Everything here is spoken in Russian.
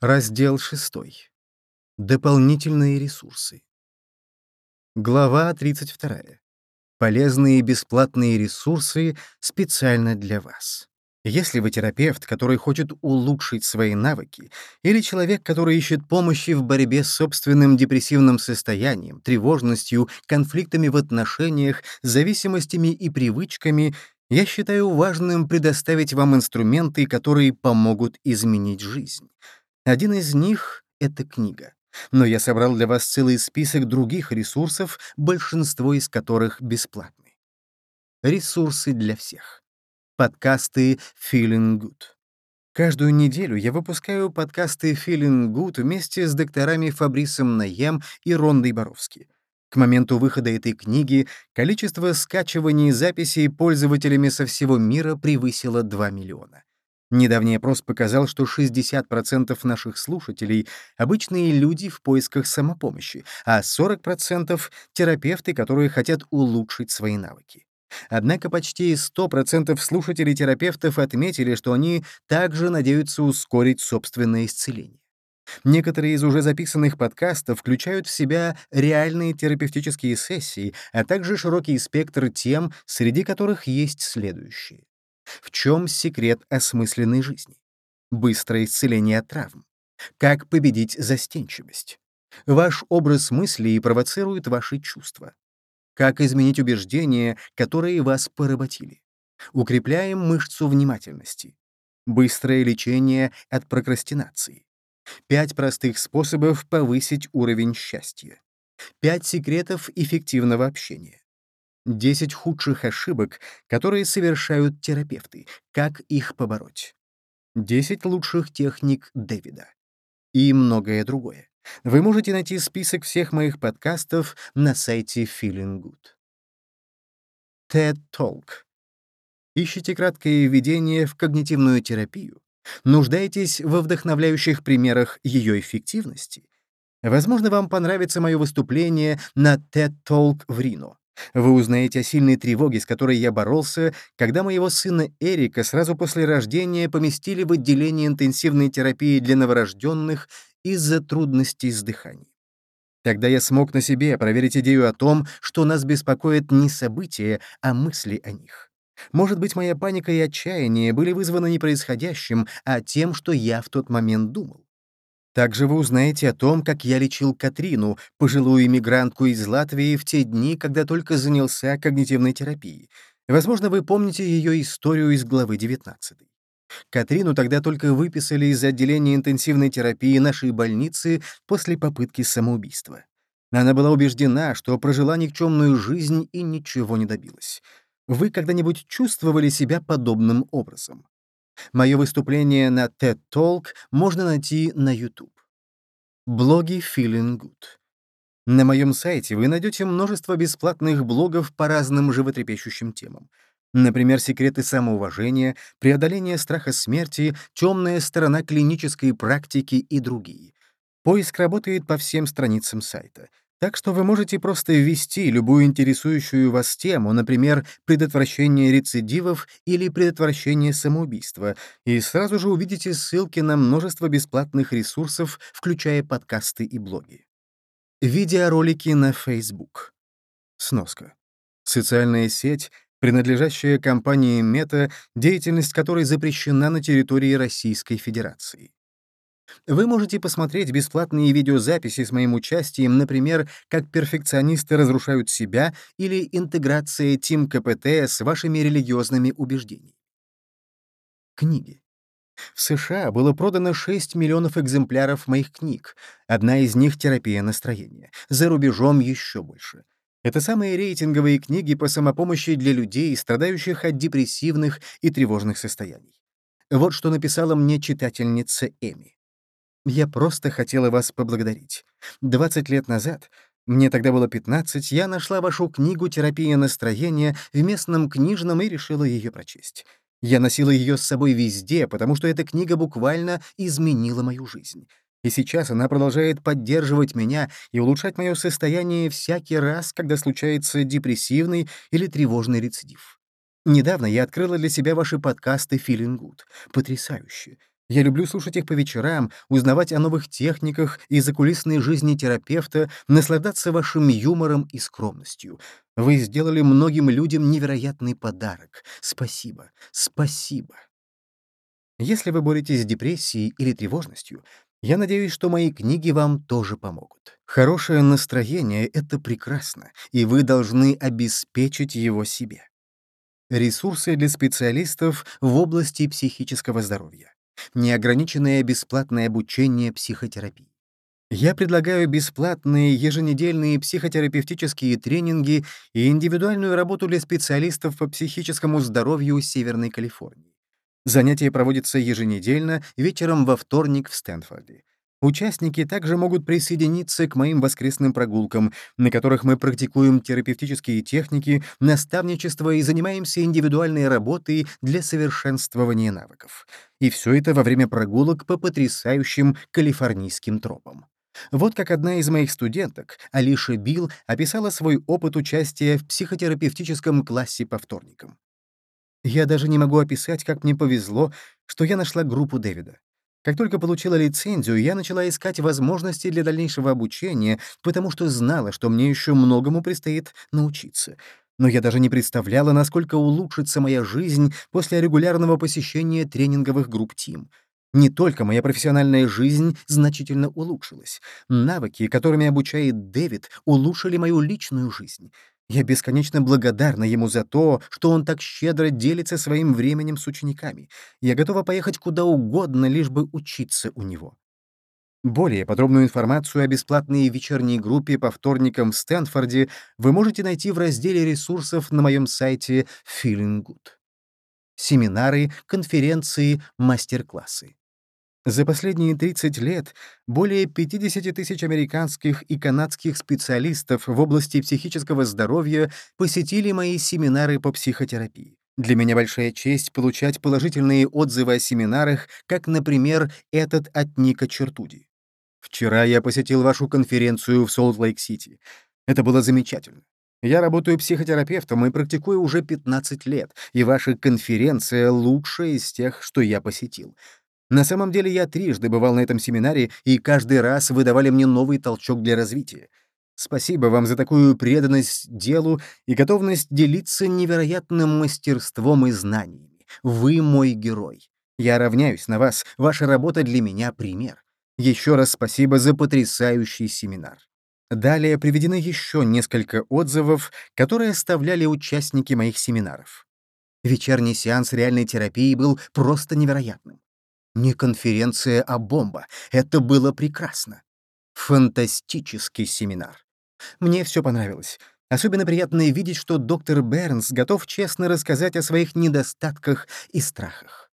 Раздел 6. Дополнительные ресурсы. Глава 32. Полезные бесплатные ресурсы специально для вас. Если вы терапевт, который хочет улучшить свои навыки, или человек, который ищет помощи в борьбе с собственным депрессивным состоянием, тревожностью, конфликтами в отношениях, зависимостями и привычками, я считаю важным предоставить вам инструменты, которые помогут изменить жизнь. Один из них — это книга. Но я собрал для вас целый список других ресурсов, большинство из которых бесплатны. Ресурсы для всех. Подкасты Feeling Good. Каждую неделю я выпускаю подкасты Feeling Good вместе с докторами Фабрисом Наем и Рондой Боровски. К моменту выхода этой книги количество скачиваний записей пользователями со всего мира превысило 2 миллиона. Недавний опрос показал, что 60% наших слушателей — обычные люди в поисках самопомощи, а 40% — терапевты, которые хотят улучшить свои навыки. Однако почти 100% слушателей терапевтов отметили, что они также надеются ускорить собственное исцеление. Некоторые из уже записанных подкастов включают в себя реальные терапевтические сессии, а также широкий спектр тем, среди которых есть следующие. В чем секрет осмысленной жизни? Быстрое исцеление от травм. Как победить застенчивость? Ваш образ мыслей провоцирует ваши чувства. Как изменить убеждения, которые вас поработили? Укрепляем мышцу внимательности. Быстрое лечение от прокрастинации. Пять простых способов повысить уровень счастья. Пять секретов эффективного общения. 10 худших ошибок, которые совершают терапевты. Как их побороть? 10 лучших техник Дэвида. И многое другое. Вы можете найти список всех моих подкастов на сайте Feeling Good. TED Talk. Ищите краткое введение в когнитивную терапию? Нуждаетесь во вдохновляющих примерах ее эффективности? Возможно, вам понравится мое выступление на TED Talk в Рино. Вы узнаете о сильной тревоге, с которой я боролся, когда моего сына Эрика сразу после рождения поместили в отделение интенсивной терапии для новорожденных из-за трудностей с дыханием. Тогда я смог на себе проверить идею о том, что нас беспокоит не события, а мысли о них. Может быть, моя паника и отчаяние были вызваны не происходящим, а тем, что я в тот момент думал. Также вы узнаете о том, как я лечил Катрину, пожилую иммигрантку из Латвии, в те дни, когда только занялся когнитивной терапией. Возможно, вы помните ее историю из главы 19. Катрину тогда только выписали из отделения интенсивной терапии нашей больницы после попытки самоубийства. Она была убеждена, что прожила никчемную жизнь и ничего не добилась. Вы когда-нибудь чувствовали себя подобным образом? Мое выступление на TED Talk можно найти на YouTube. Блоги Feeling Good. На моем сайте вы найдете множество бесплатных блогов по разным животрепещущим темам. Например, секреты самоуважения, преодоление страха смерти, темная сторона клинической практики и другие. Поиск работает по всем страницам сайта. Так что вы можете просто ввести любую интересующую вас тему, например, предотвращение рецидивов или предотвращение самоубийства, и сразу же увидите ссылки на множество бесплатных ресурсов, включая подкасты и блоги. Видеоролики на Facebook. Сноска. Социальная сеть, принадлежащая компании Meta, деятельность которой запрещена на территории Российской Федерации. Вы можете посмотреть бесплатные видеозаписи с моим участием, например, как перфекционисты разрушают себя или интеграция Тим КПТ с вашими религиозными убеждениями. Книги. В США было продано 6 миллионов экземпляров моих книг. Одна из них — «Терапия настроения». За рубежом еще больше. Это самые рейтинговые книги по самопомощи для людей, страдающих от депрессивных и тревожных состояний. Вот что написала мне читательница Эми. Я просто хотела вас поблагодарить. 20 лет назад, мне тогда было 15, я нашла вашу книгу «Терапия настроения» в местном книжном и решила ее прочесть. Я носила ее с собой везде, потому что эта книга буквально изменила мою жизнь. И сейчас она продолжает поддерживать меня и улучшать мое состояние всякий раз, когда случается депрессивный или тревожный рецидив. Недавно я открыла для себя ваши подкасты «Feeling Good». Потрясающе. Я люблю слушать их по вечерам, узнавать о новых техниках и закулисной жизни терапевта, наслаждаться вашим юмором и скромностью. Вы сделали многим людям невероятный подарок. Спасибо, спасибо. Если вы боретесь с депрессией или тревожностью, я надеюсь, что мои книги вам тоже помогут. Хорошее настроение — это прекрасно, и вы должны обеспечить его себе. Ресурсы для специалистов в области психического здоровья. Неограниченное бесплатное обучение психотерапии. Я предлагаю бесплатные еженедельные психотерапевтические тренинги и индивидуальную работу для специалистов по психическому здоровью Северной Калифорнии. Занятия проводятся еженедельно, вечером во вторник в Стэнфорде. Участники также могут присоединиться к моим воскресным прогулкам, на которых мы практикуем терапевтические техники, наставничество и занимаемся индивидуальной работой для совершенствования навыков. И все это во время прогулок по потрясающим калифорнийским тропам. Вот как одна из моих студенток, Алиша Билл, описала свой опыт участия в психотерапевтическом классе по вторникам. Я даже не могу описать, как мне повезло, что я нашла группу Дэвида. Как только получила лицензию, я начала искать возможности для дальнейшего обучения, потому что знала, что мне еще многому предстоит научиться. Но я даже не представляла, насколько улучшится моя жизнь после регулярного посещения тренинговых групп ТИМ. Не только моя профессиональная жизнь значительно улучшилась. Навыки, которыми обучает Дэвид, улучшили мою личную жизнь. Я бесконечно благодарна ему за то, что он так щедро делится своим временем с учениками. Я готова поехать куда угодно, лишь бы учиться у него. Более подробную информацию о бесплатной вечерней группе по вторникам в Стэнфорде вы можете найти в разделе ресурсов на моем сайте Feeling Good. Семинары, конференции, мастер-классы. За последние 30 лет более 50 тысяч американских и канадских специалистов в области психического здоровья посетили мои семинары по психотерапии. Для меня большая честь получать положительные отзывы о семинарах, как, например, этот от Ника Чертуди. Вчера я посетил вашу конференцию в Солт-Лейк-Сити. Это было замечательно. Я работаю психотерапевтом и практикую уже 15 лет, и ваша конференция — лучшая из тех, что я посетил. На самом деле я трижды бывал на этом семинаре, и каждый раз вы давали мне новый толчок для развития. Спасибо вам за такую преданность делу и готовность делиться невероятным мастерством и знаниями. Вы мой герой. Я равняюсь на вас. Ваша работа для меня — пример. Еще раз спасибо за потрясающий семинар. Далее приведены еще несколько отзывов, которые оставляли участники моих семинаров. Вечерний сеанс реальной терапии был просто невероятным. Не конференция, а бомба. Это было прекрасно. Фантастический семинар. Мне все понравилось. Особенно приятно видеть, что доктор Бернс готов честно рассказать о своих недостатках и страхах.